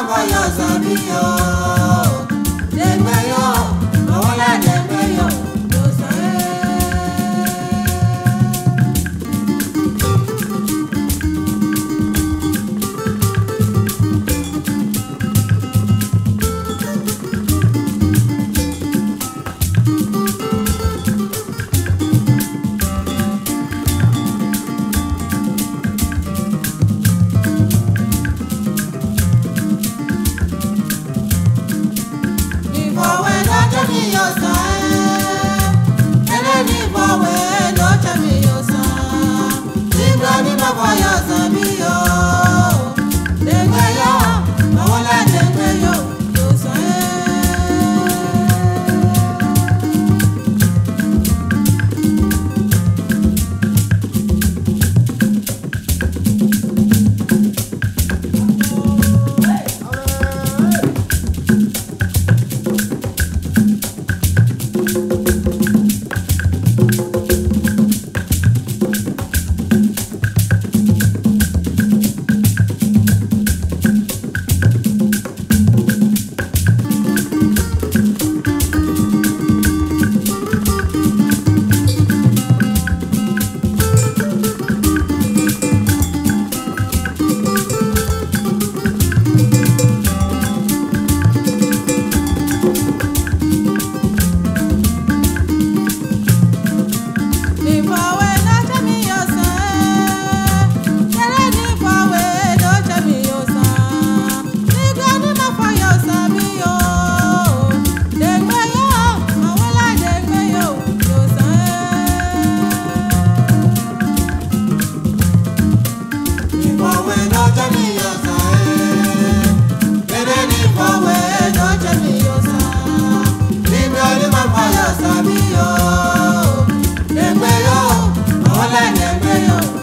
Baba Yazabiyo. Yeah, you.